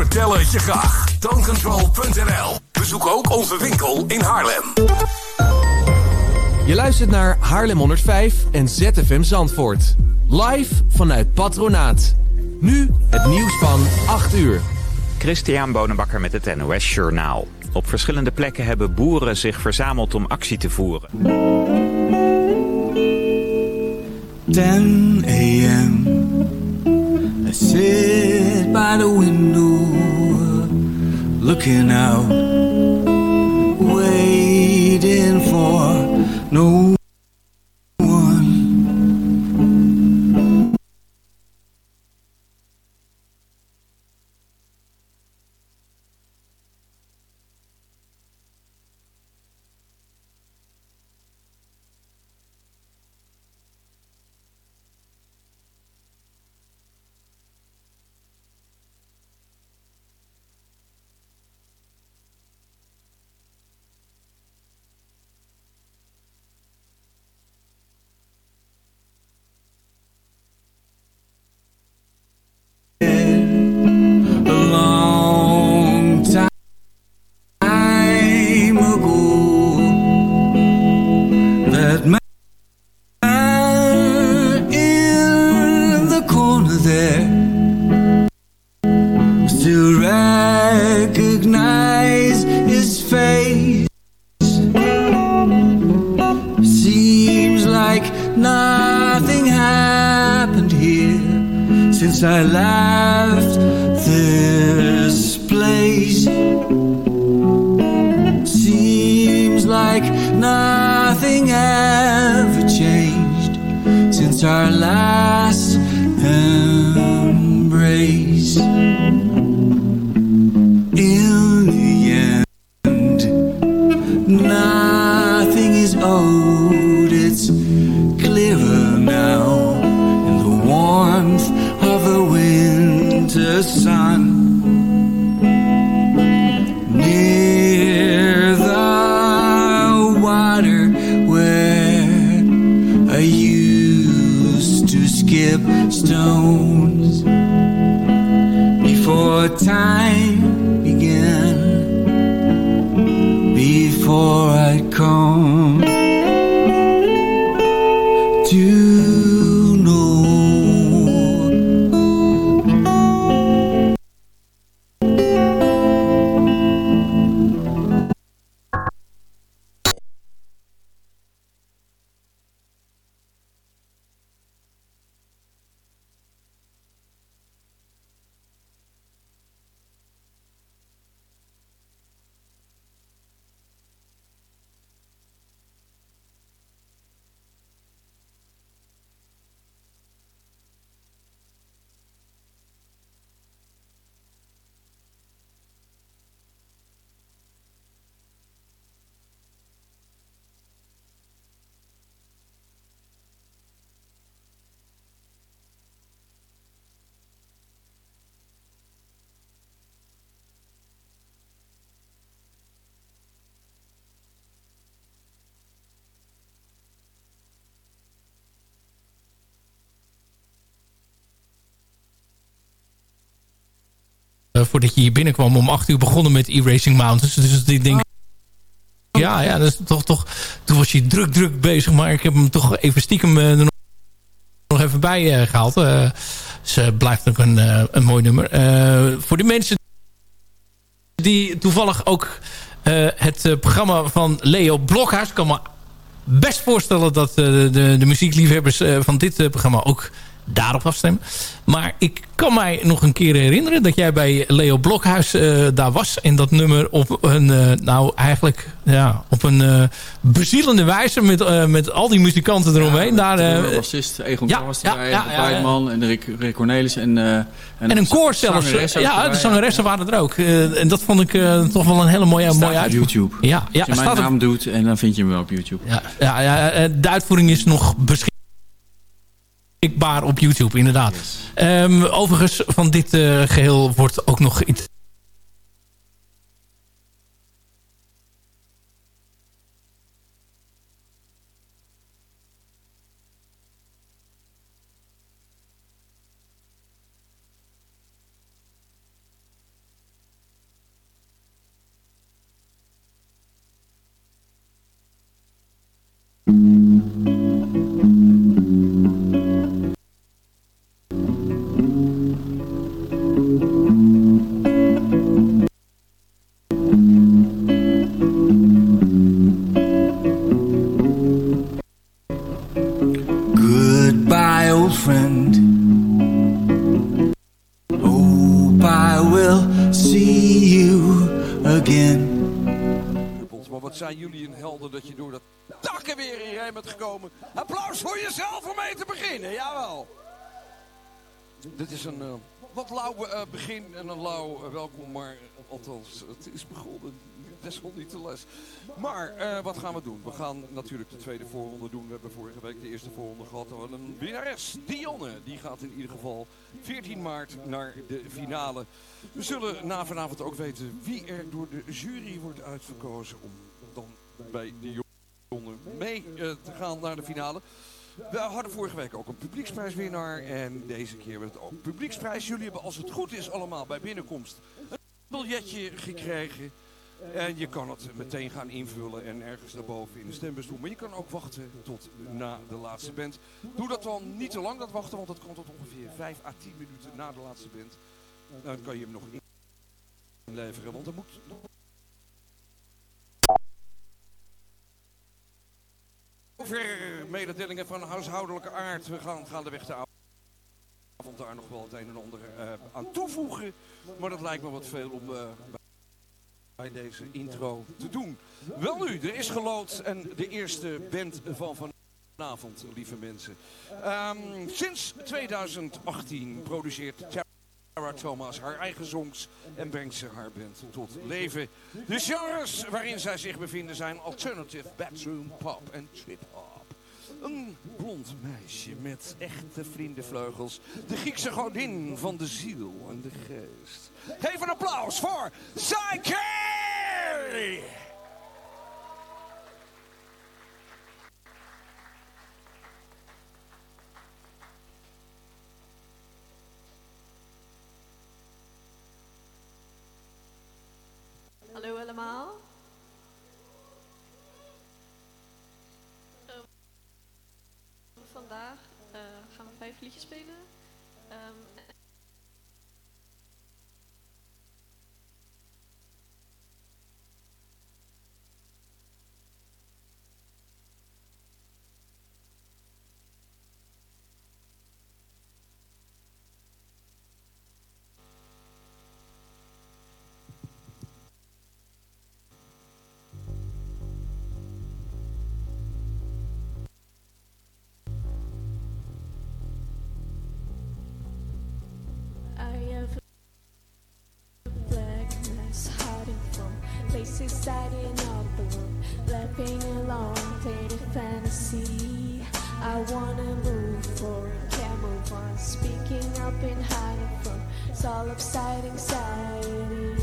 vertellen het je graag. Tonecontrol.nl Bezoek ook onze winkel in Haarlem. Je luistert naar Haarlem 105 en ZFM Zandvoort. Live vanuit Patronaat. Nu het nieuws van 8 uur. Christian Bonenbakker met het NOS Journaal. Op verschillende plekken hebben boeren zich verzameld om actie te voeren. 10 a.m. By the window Looking out Waiting for no Eh, voordat je hier binnenkwam om 8 uur begonnen met E-Racing Mountains. Dus ik denk... Ja, ja, dat is toch, toch, toen was je druk, druk bezig. Maar ik heb hem toch even stiekem uh, er nog even bij uh, gehaald. Uh, dus blijft ook een, een mooi nummer. voor de mensen die toevallig ook het programma van Leo Blokhuis... kan me best voorstellen dat de, de muziekliefhebbers van dit programma ook daarop afstemmen. Maar ik kan mij nog een keer herinneren dat jij bij Leo Blokhuis uh, daar was. En dat nummer op een, uh, nou eigenlijk ja, op een uh, bezielende wijze met, met al die muzikanten eromheen. Ja, daar, de bassist Egon ja, was erbij, ja, ja, ja, en Rick, Rick Cornelis. En, en, en een koor zelfs. Ja, de zangeressen waren er ook. en dat vond ik toch wel een hele mooie, mooie uitvoering. YouTube. Ja, ja, Als je mijn naam doet en dan vind je hem wel op YouTube. Ja, ja, ja, de uitvoering is nog beschikbaar beschikbaar op YouTube, inderdaad. Yes. Um, overigens, van dit uh, geheel wordt ook nog iets Dit is een uh, wat lauw uh, begin en een lauw uh, welkom, maar althans, het is begonnen niet te les. Maar wat gaan we doen? We gaan natuurlijk de tweede voorronde doen. We hebben vorige week de eerste voorronde gehad. We hadden een winnares, Dionne. Die gaat in ieder geval 14 maart naar de finale. We zullen na vanavond ook weten wie er door de jury wordt uitverkozen om dan bij de jongen mee te gaan naar de finale. We hadden vorige week ook een publieksprijswinnaar. En deze keer werd het ook publieksprijs. Jullie hebben als het goed is allemaal bij binnenkomst een biljetje gekregen. En je kan het meteen gaan invullen en ergens daarboven in de stembus doen. Maar je kan ook wachten tot na de laatste band. Doe dat dan niet te lang, dat wachten, want dat kan tot ongeveer 5 à 10 minuten na de laatste band. Dan kan je hem nog inleveren, want er moet Mededelingen van huishoudelijke aard. We gaan, gaan de weg de avond daar nog wel het een en ander uh, aan toevoegen. Maar dat lijkt me wat veel om uh, bij deze intro te doen. Wel nu, er is gelood en de eerste band van vanavond, lieve mensen. Um, sinds 2018 produceert Sarah Thomas haar eigen songs en brengt ze haar band tot leven. De genres waarin zij zich bevinden zijn alternative, bedroom, pop en trip-hop. Een blond meisje met echte vriendenvleugels. De Griekse godin van de ziel en de geest. Geef een applaus voor Psyche! Deciding up alone, lapping along, faded fantasy. I wanna move forward, can't move on. Speaking up and hiding from, it's all upside anxiety.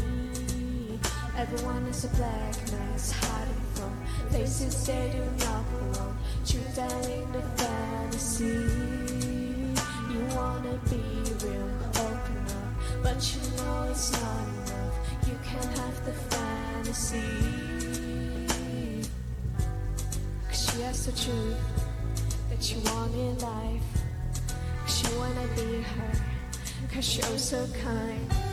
Everyone is a black mass hiding from faces they do not belong. Truth telling the fantasy. You wanna be real, open up, but you know it's not enough. You can't have the fantasy see. Cause she has the truth that you want in life. Cause you wanna be her. Cause you're so kind.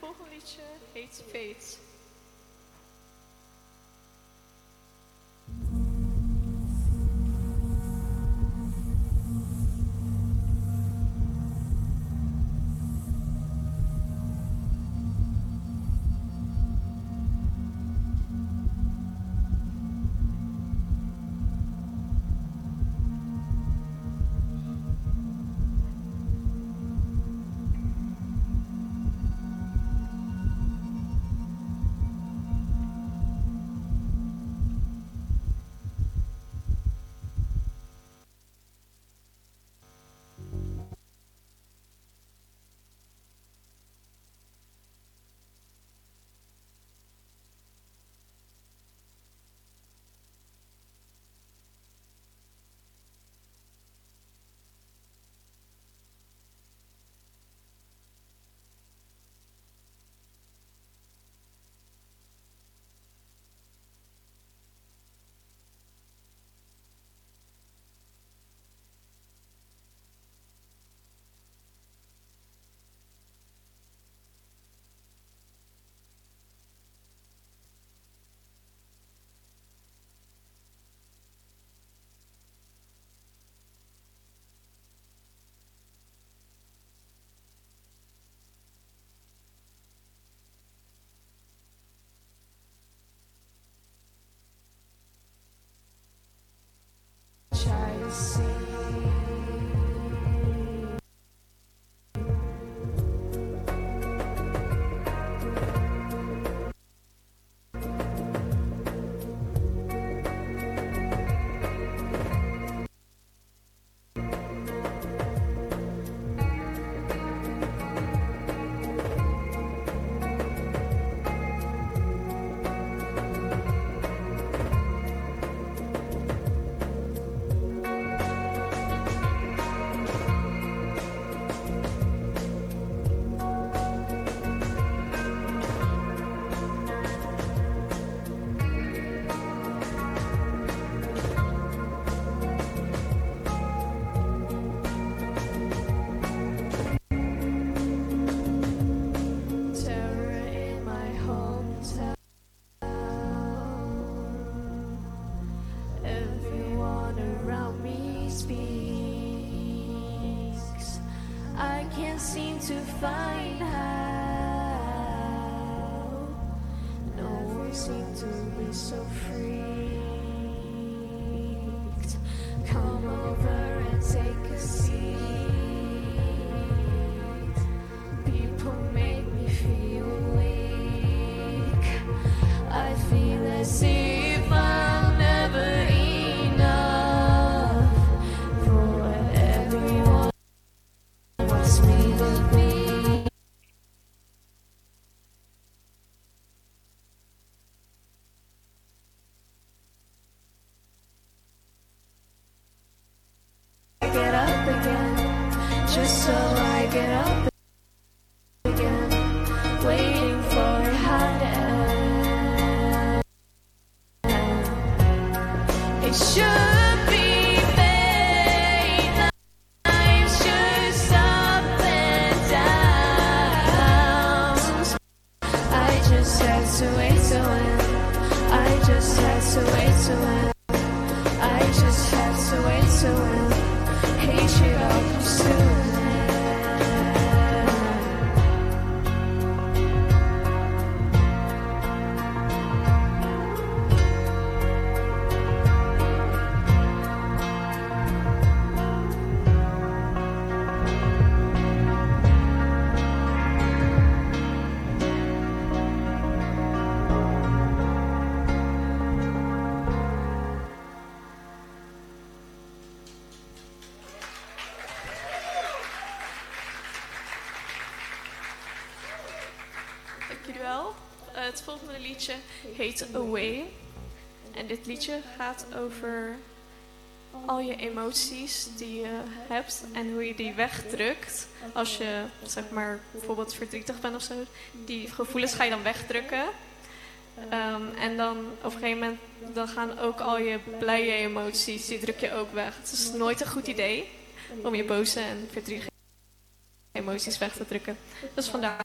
Volgende liedje heet Fate. See. To find how. Liedje heet Away. En dit liedje gaat over al je emoties die je hebt en hoe je die wegdrukt. Als je zeg maar bijvoorbeeld verdrietig bent of zo, die gevoelens ga je dan wegdrukken. Ehm, en dan op een gegeven moment dan gaan ook al je blije emoties, die druk je ook weg. Het is nooit een goed idee om je boze en verdrietige emoties weg te drukken. Dus vandaar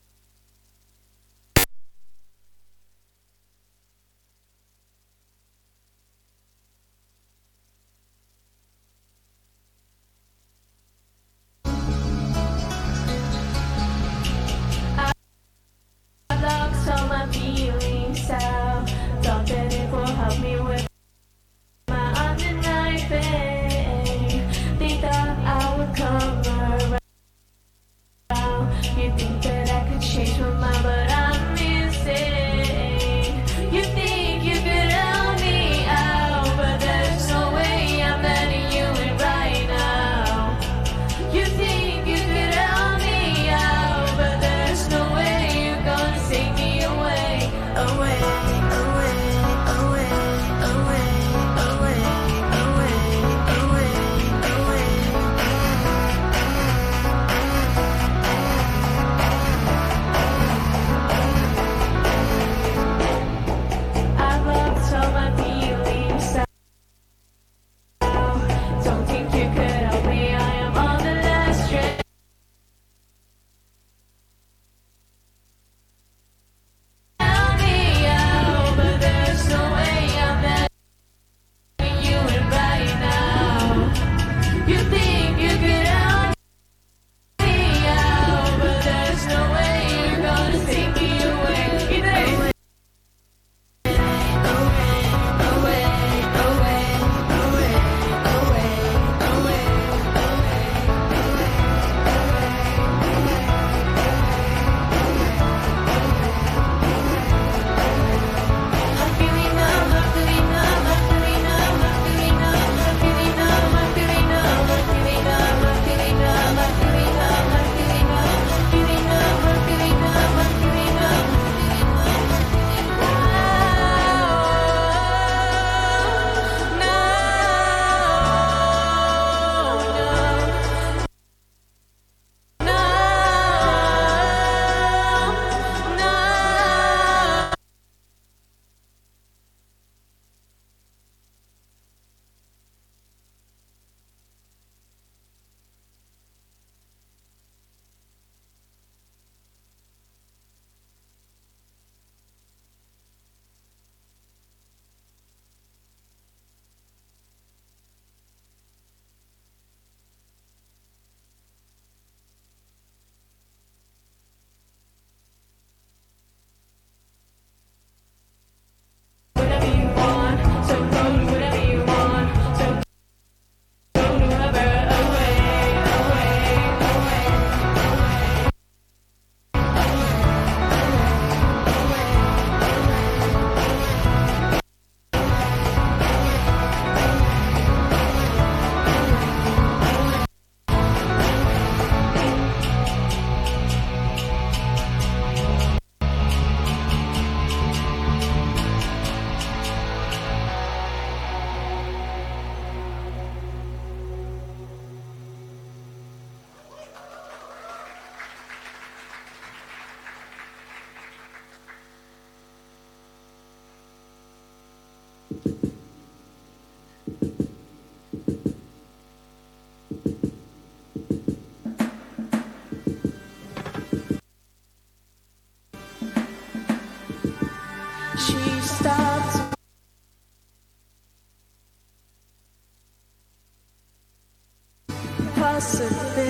possibility.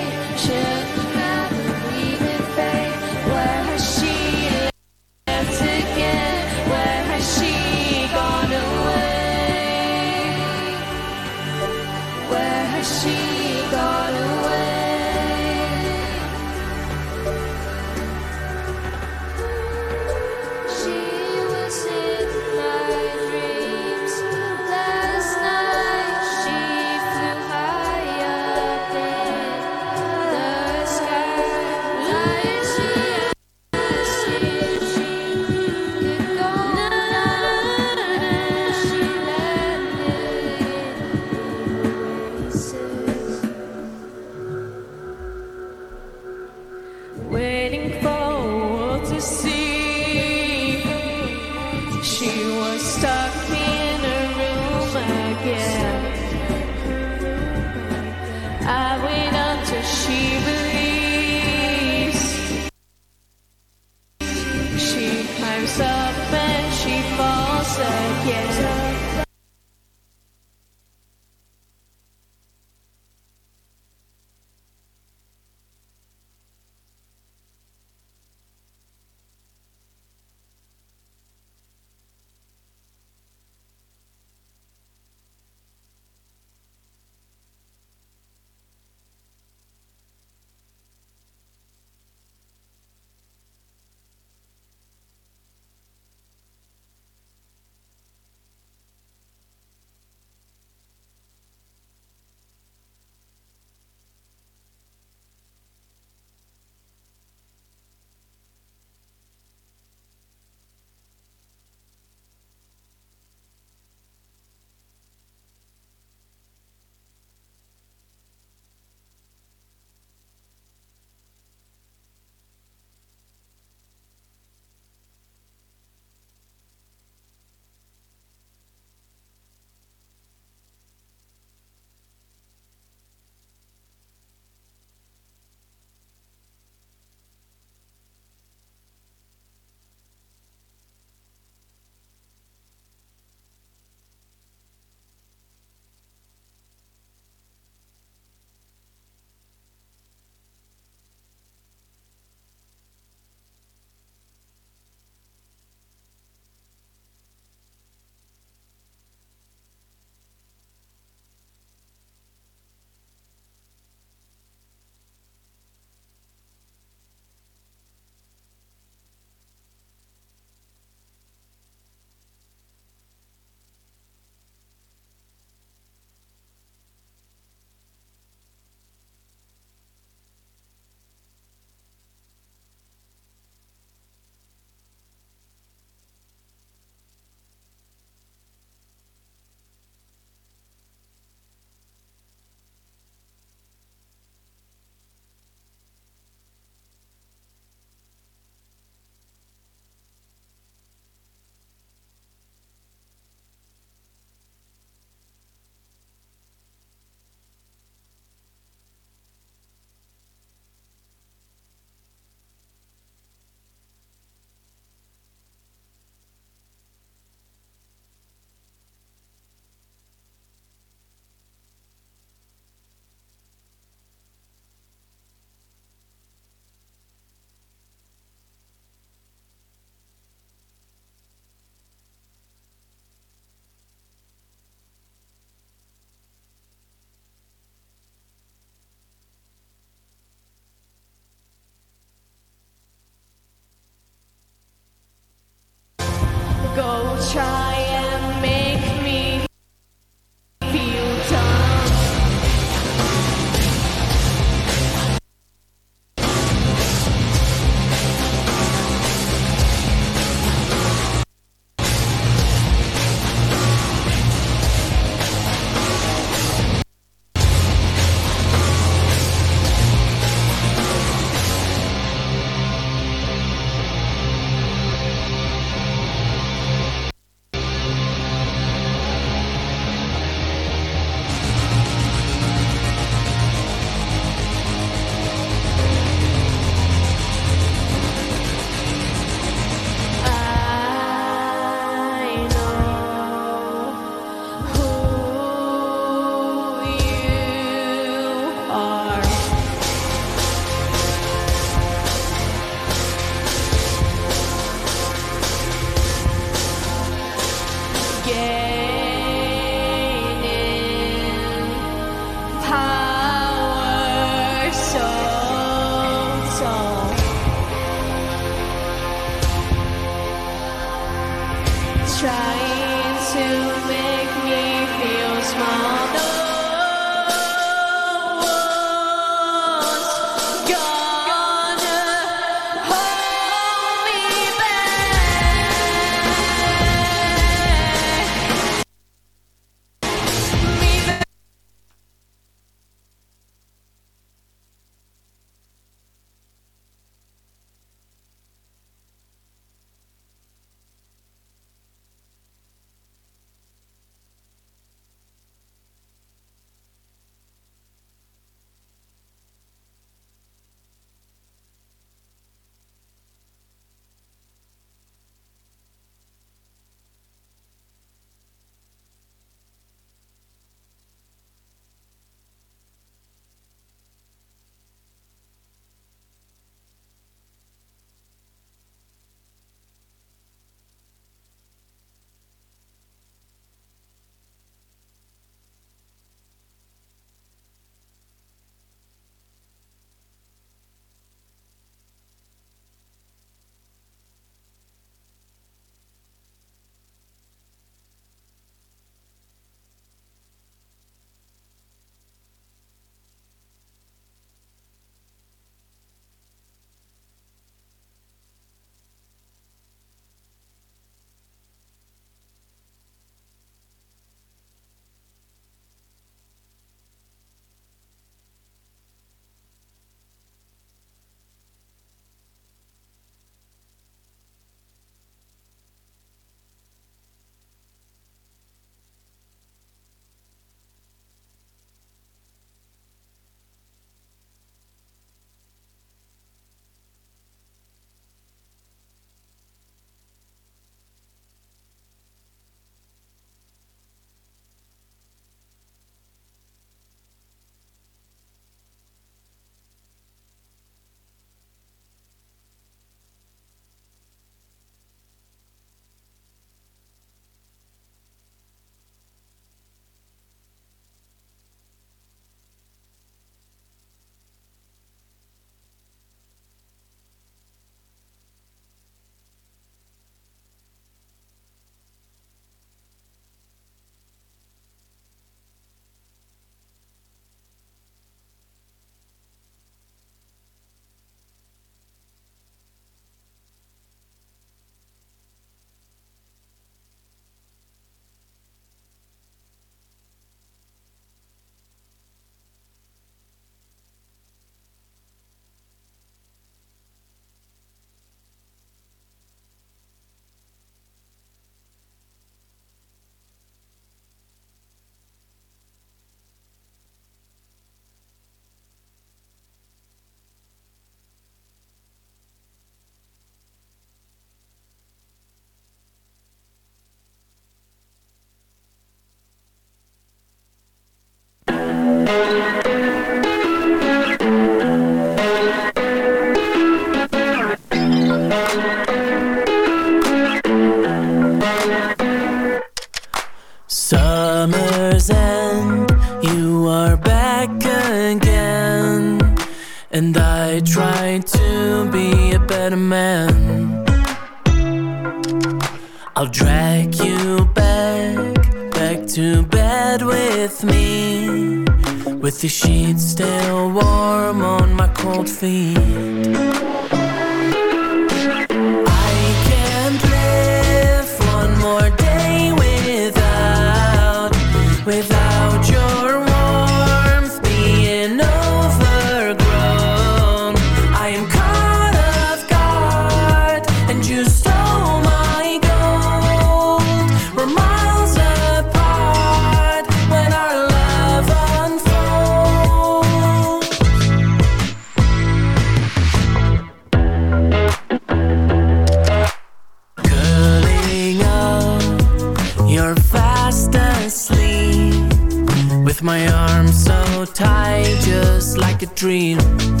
Dream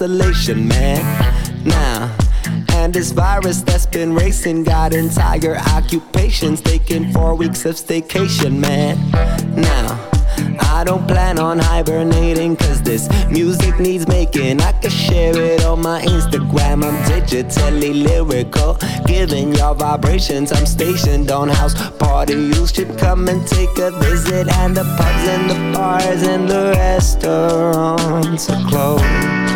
isolation, man. Now, and this virus that's been racing got entire occupations taking four weeks of staycation, man. Now. I don't plan on hibernating cause this music needs making. I can share it on my Instagram. I'm digitally lyrical, giving y'all vibrations. I'm stationed on house party. You should come and take a visit. And the pubs and the bars and the restaurants are closed.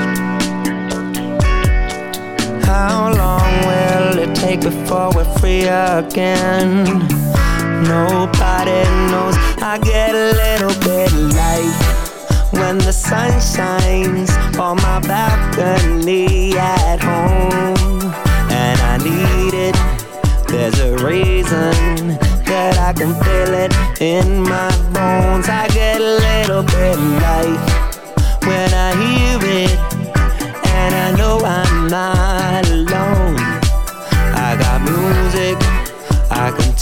Take before we're free again? Nobody knows I get a little bit light when the sun shines on my balcony at home. And I need it. There's a reason that I can feel it in my bones. I get a little bit light when I hear it. And I know I'm not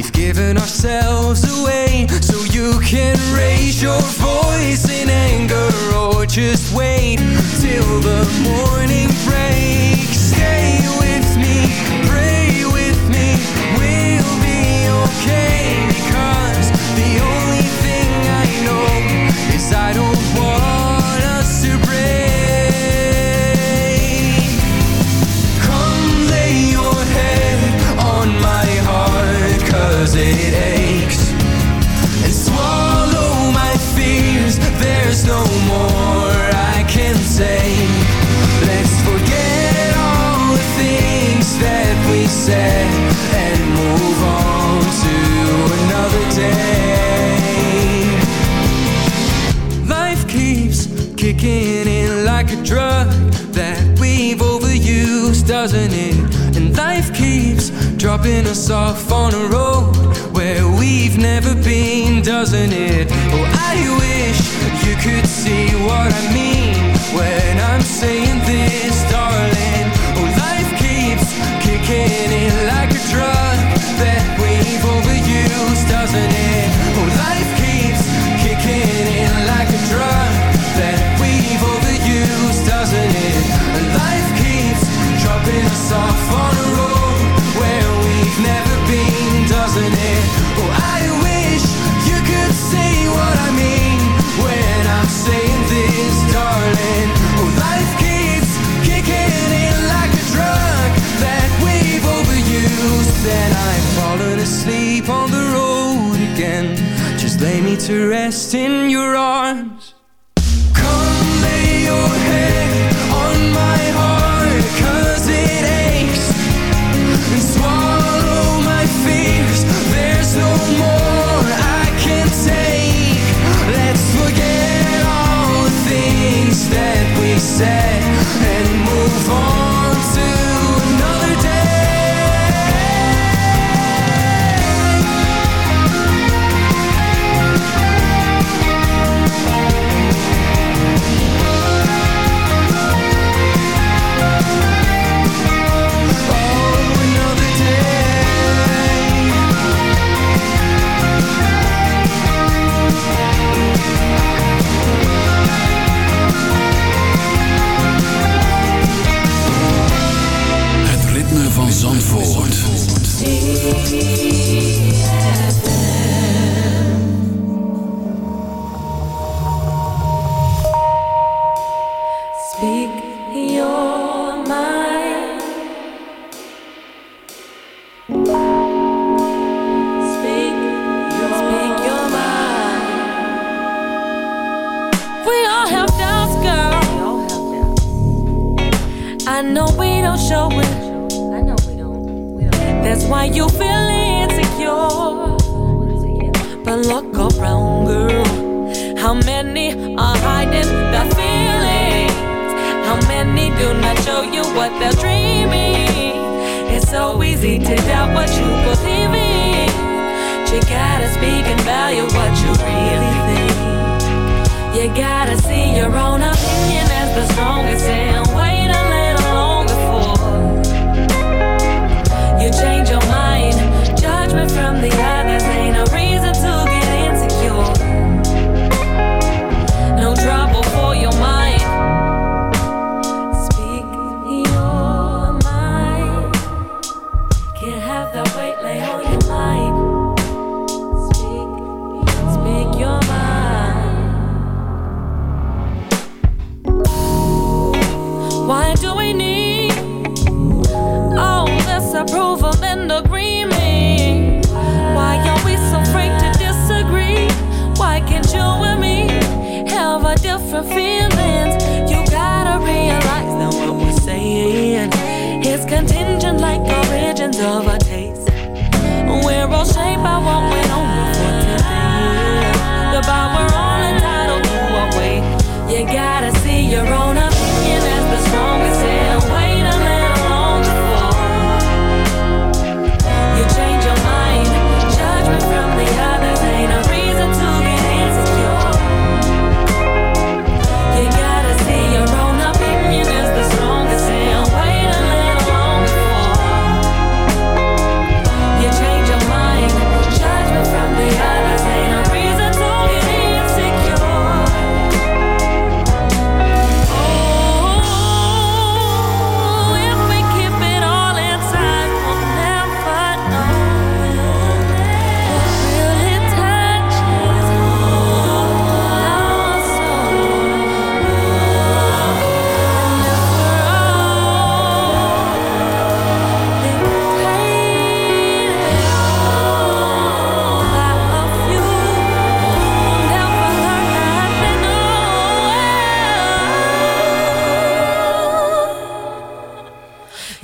We've given ourselves away So you can raise your voice in anger Or just wait till the morning. kicking in like a drug that we've overused, doesn't it? And life keeps dropping us off on a road where we've never been, doesn't it? Oh, I wish you could see what I mean when I'm saying this, darling. Oh, life keeps kicking in like a drug that we've overused, doesn't it? us off on a road where we've never been, doesn't it? Oh, I wish you could see what I mean when I'm saying this, darling. Oh, life keeps kicking in like a drug that we've overused. Then I've fallen asleep on the road again. Just lay me to rest in your arms. say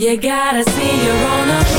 You gotta see your own.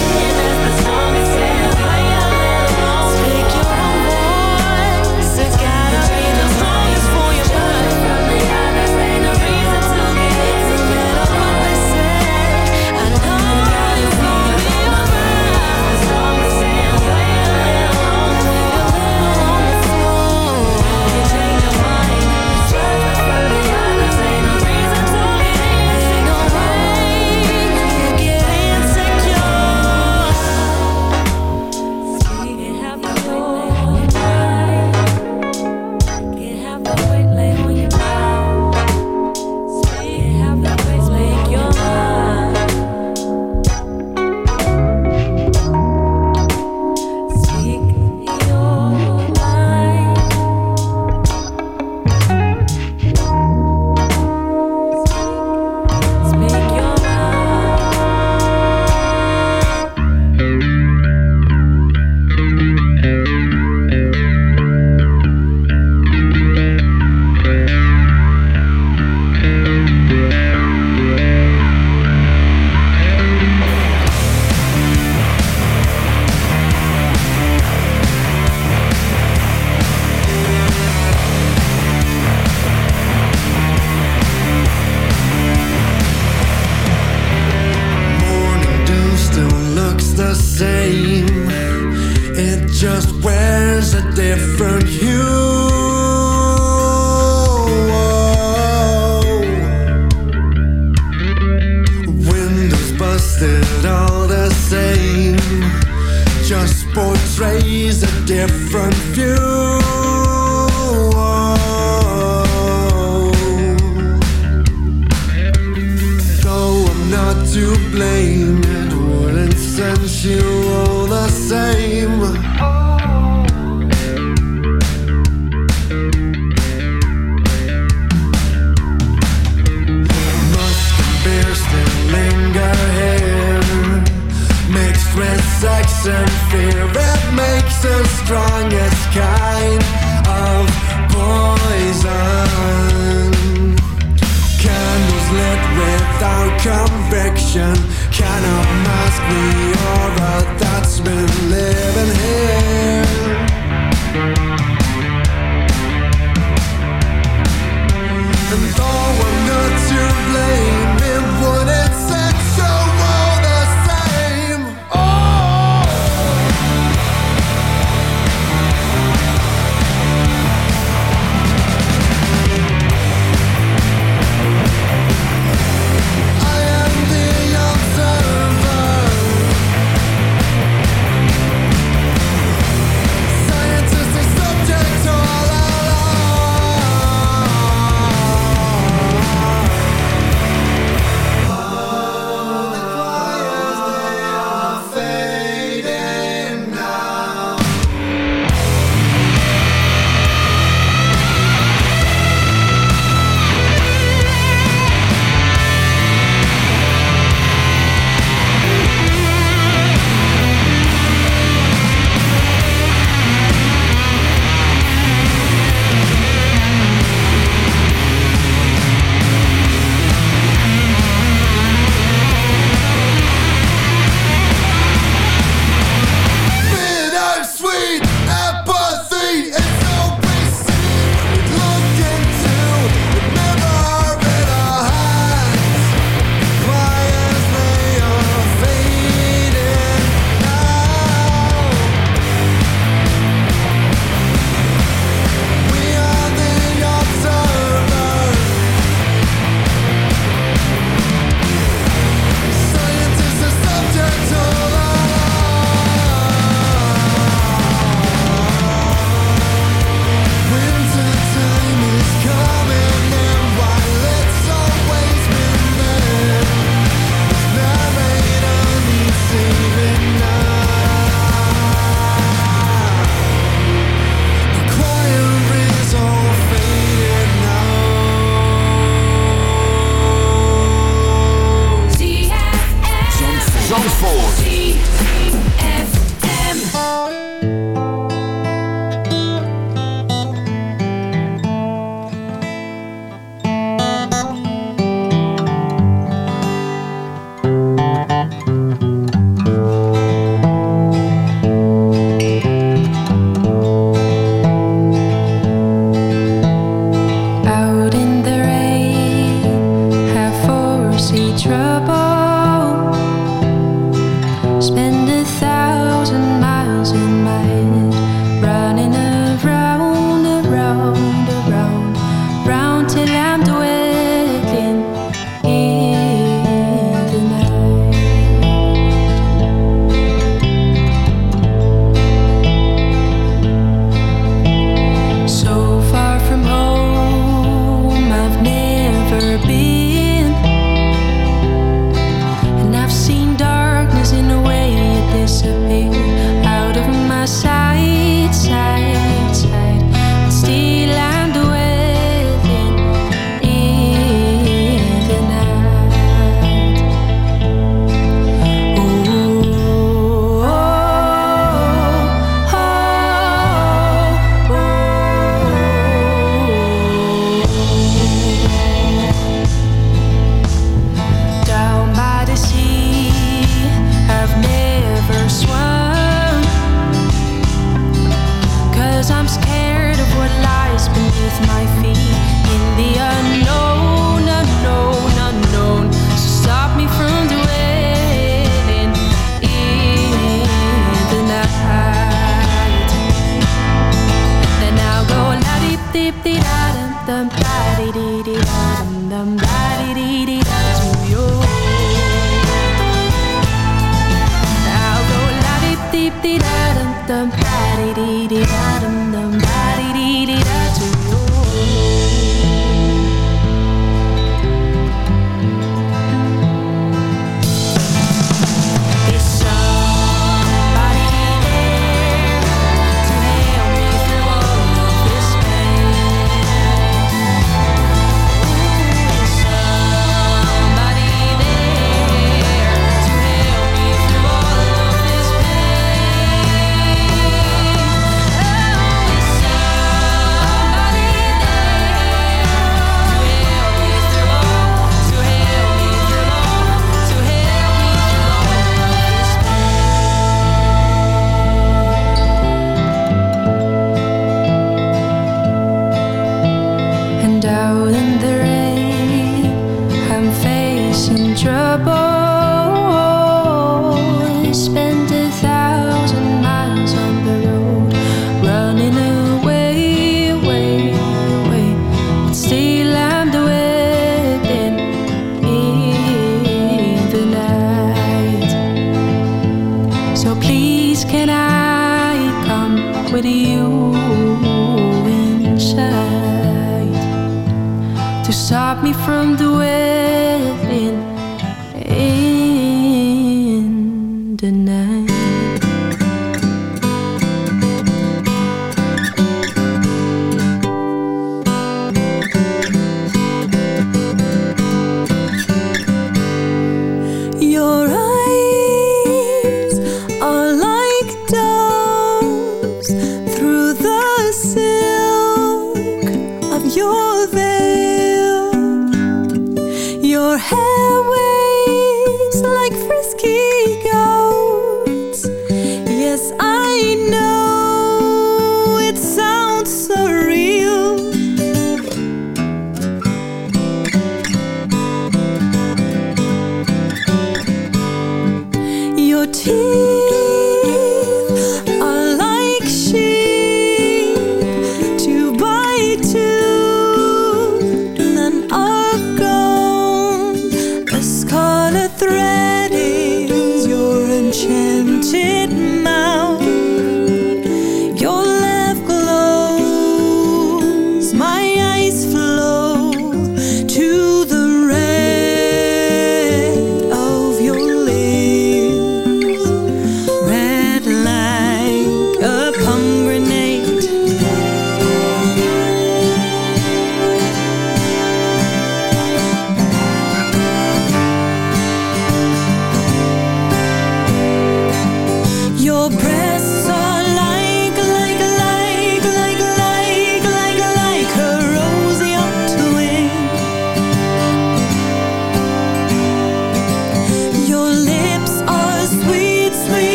it all the same. Just portrays a different view. strongest kind of poison. Candles lit without conviction. Cannot mask the aura that's been living here?